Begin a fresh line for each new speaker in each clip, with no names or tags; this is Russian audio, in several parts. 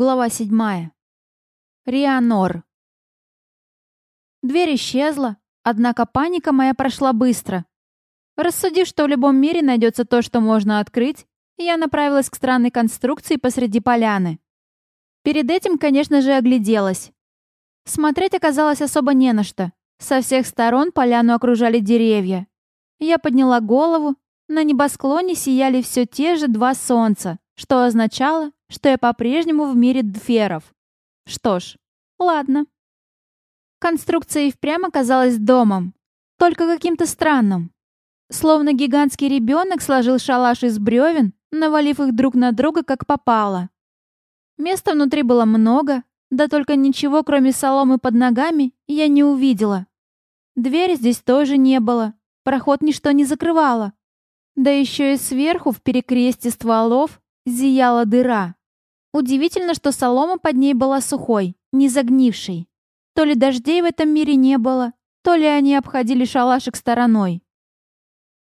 Глава седьмая. Рианор. Дверь исчезла, однако паника моя прошла быстро. Рассудив, что в любом мире найдется то, что можно открыть, я направилась к странной конструкции посреди поляны. Перед этим, конечно же, огляделась. Смотреть оказалось особо не на что. Со всех сторон поляну окружали деревья. Я подняла голову, на небосклоне сияли все те же два солнца, что означало, что я по-прежнему в мире дферов. Что ж, ладно. Конструкция и впрямь оказалась домом, только каким-то странным. Словно гигантский ребенок сложил шалаш из бревен, навалив их друг на друга, как попало. Места внутри было много, да только ничего, кроме соломы под ногами, я не увидела. Двери здесь тоже не было, проход ничто не закрывало. Да еще и сверху в перекресте стволов зияла дыра. Удивительно, что солома под ней была сухой, не загнившей. То ли дождей в этом мире не было, то ли они обходили шалашик стороной.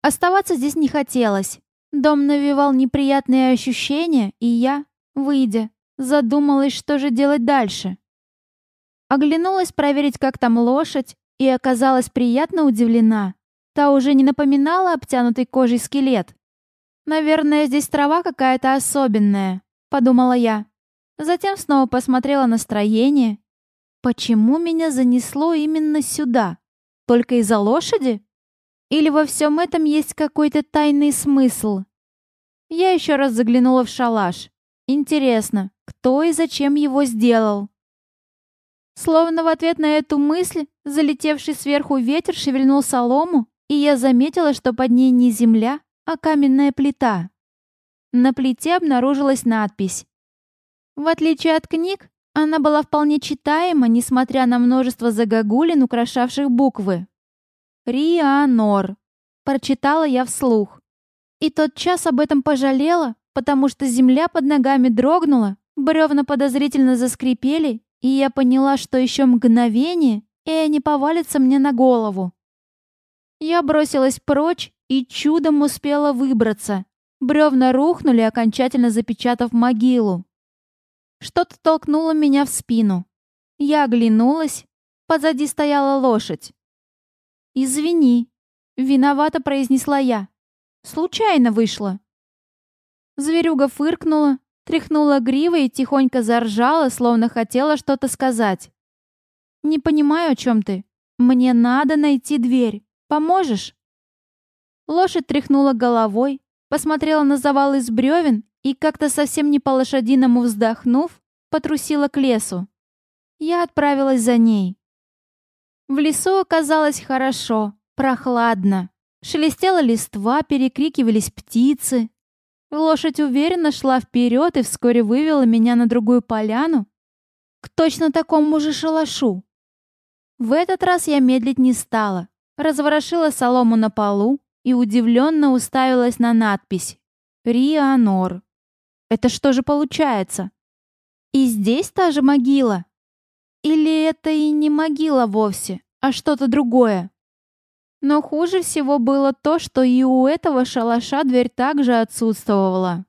Оставаться здесь не хотелось. Дом навевал неприятные ощущения, и я, выйдя, задумалась, что же делать дальше. Оглянулась проверить, как там лошадь, и оказалась приятно удивлена. Та уже не напоминала обтянутый кожей скелет. Наверное, здесь трава какая-то особенная. — подумала я. Затем снова посмотрела настроение. Почему меня занесло именно сюда? Только из-за лошади? Или во всем этом есть какой-то тайный смысл? Я еще раз заглянула в шалаш. Интересно, кто и зачем его сделал? Словно в ответ на эту мысль, залетевший сверху ветер шевельнул солому, и я заметила, что под ней не земля, а каменная плита. На плите обнаружилась надпись. В отличие от книг, она была вполне читаема, несмотря на множество загогулин, украшавших буквы. «Рианор», — прочитала я вслух. И тот час об этом пожалела, потому что земля под ногами дрогнула, бревна подозрительно заскрипели, и я поняла, что еще мгновение, и они повалятся мне на голову. Я бросилась прочь и чудом успела выбраться, Бревна рухнули, окончательно запечатав могилу. Что-то толкнуло меня в спину. Я оглянулась. Позади стояла лошадь. «Извини», — виновато произнесла я. «Случайно вышло». Зверюга фыркнула, тряхнула гривой и тихонько заржала, словно хотела что-то сказать. «Не понимаю, о чем ты. Мне надо найти дверь. Поможешь?» Лошадь тряхнула головой, посмотрела на завал из бревен и, как-то совсем не по-лошадиному вздохнув, потрусила к лесу. Я отправилась за ней. В лесу оказалось хорошо, прохладно. Шелестела листва, перекрикивались птицы. Лошадь уверенно шла вперед и вскоре вывела меня на другую поляну к точно такому же шалашу. В этот раз я медлить не стала. Разворошила солому на полу, и удивленно уставилась на надпись «Рианор». Это что же получается? И здесь та же могила? Или это и не могила вовсе, а что-то другое? Но хуже всего было то, что и у этого шалаша дверь также отсутствовала.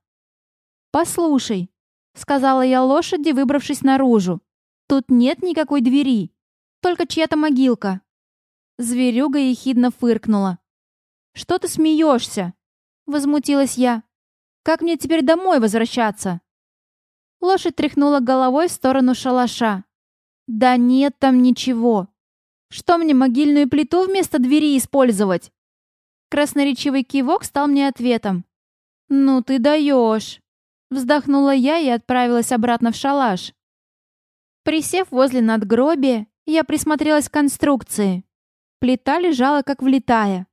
«Послушай», — сказала я лошади, выбравшись наружу, — «тут нет никакой двери, только чья-то могилка». Зверюга ехидно фыркнула. «Что ты смеешься?» — возмутилась я. «Как мне теперь домой возвращаться?» Лошадь тряхнула головой в сторону шалаша. «Да нет там ничего. Что мне, могильную плиту вместо двери использовать?» Красноречивый кивок стал мне ответом. «Ну ты даешь!» Вздохнула я и отправилась обратно в шалаш. Присев возле надгробия, я присмотрелась к конструкции. Плита лежала как влитая.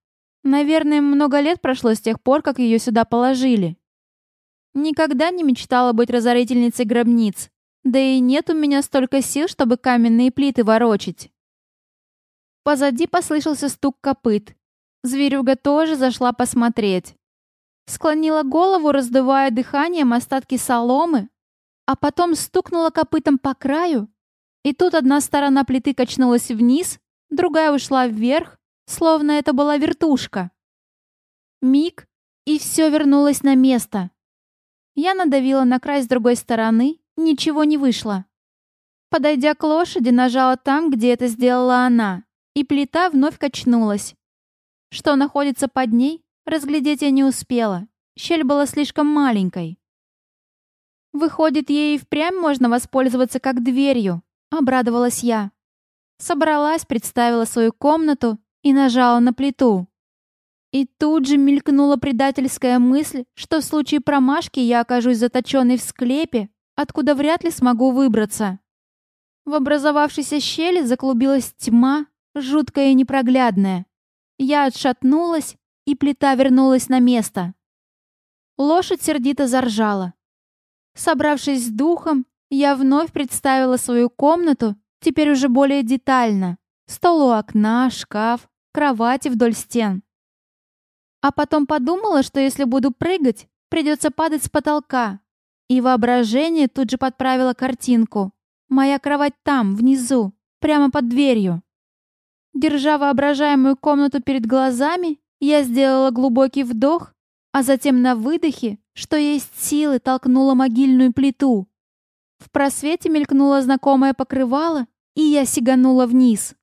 Наверное, много лет прошло с тех пор, как ее сюда положили. Никогда не мечтала быть разорительницей гробниц. Да и нет у меня столько сил, чтобы каменные плиты ворочить. Позади послышался стук копыт. Зверюга тоже зашла посмотреть. Склонила голову, раздувая дыханием остатки соломы, а потом стукнула копытом по краю, и тут одна сторона плиты качнулась вниз, другая ушла вверх, словно это была вертушка. Миг, и все вернулось на место. Я надавила на край с другой стороны, Ничего не вышло. Подойдя к лошади, нажала там, где это сделала она, и плита вновь качнулась. Что находится под ней, разглядеть я не успела. Щель была слишком маленькой. Выходит, ей впрямь можно воспользоваться как дверью, обрадовалась я. Собралась, представила свою комнату и нажала на плиту. И тут же мелькнула предательская мысль, что в случае промашки я окажусь заточенной в склепе, откуда вряд ли смогу выбраться. В образовавшейся щели заклубилась тьма, жуткая и непроглядная. Я отшатнулась, и плита вернулась на место. Лошадь сердито заржала. Собравшись с духом, я вновь представила свою комнату, теперь уже более детально. Стол у окна, шкаф, кровати вдоль стен. А потом подумала, что если буду прыгать, придется падать с потолка. И воображение тут же подправило картинку. Моя кровать там, внизу, прямо под дверью. Держа воображаемую комнату перед глазами, я сделала глубокий вдох, а затем на выдохе, что есть силы, толкнула могильную плиту. В просвете мелькнуло знакомое покрывало, и я сиганула вниз.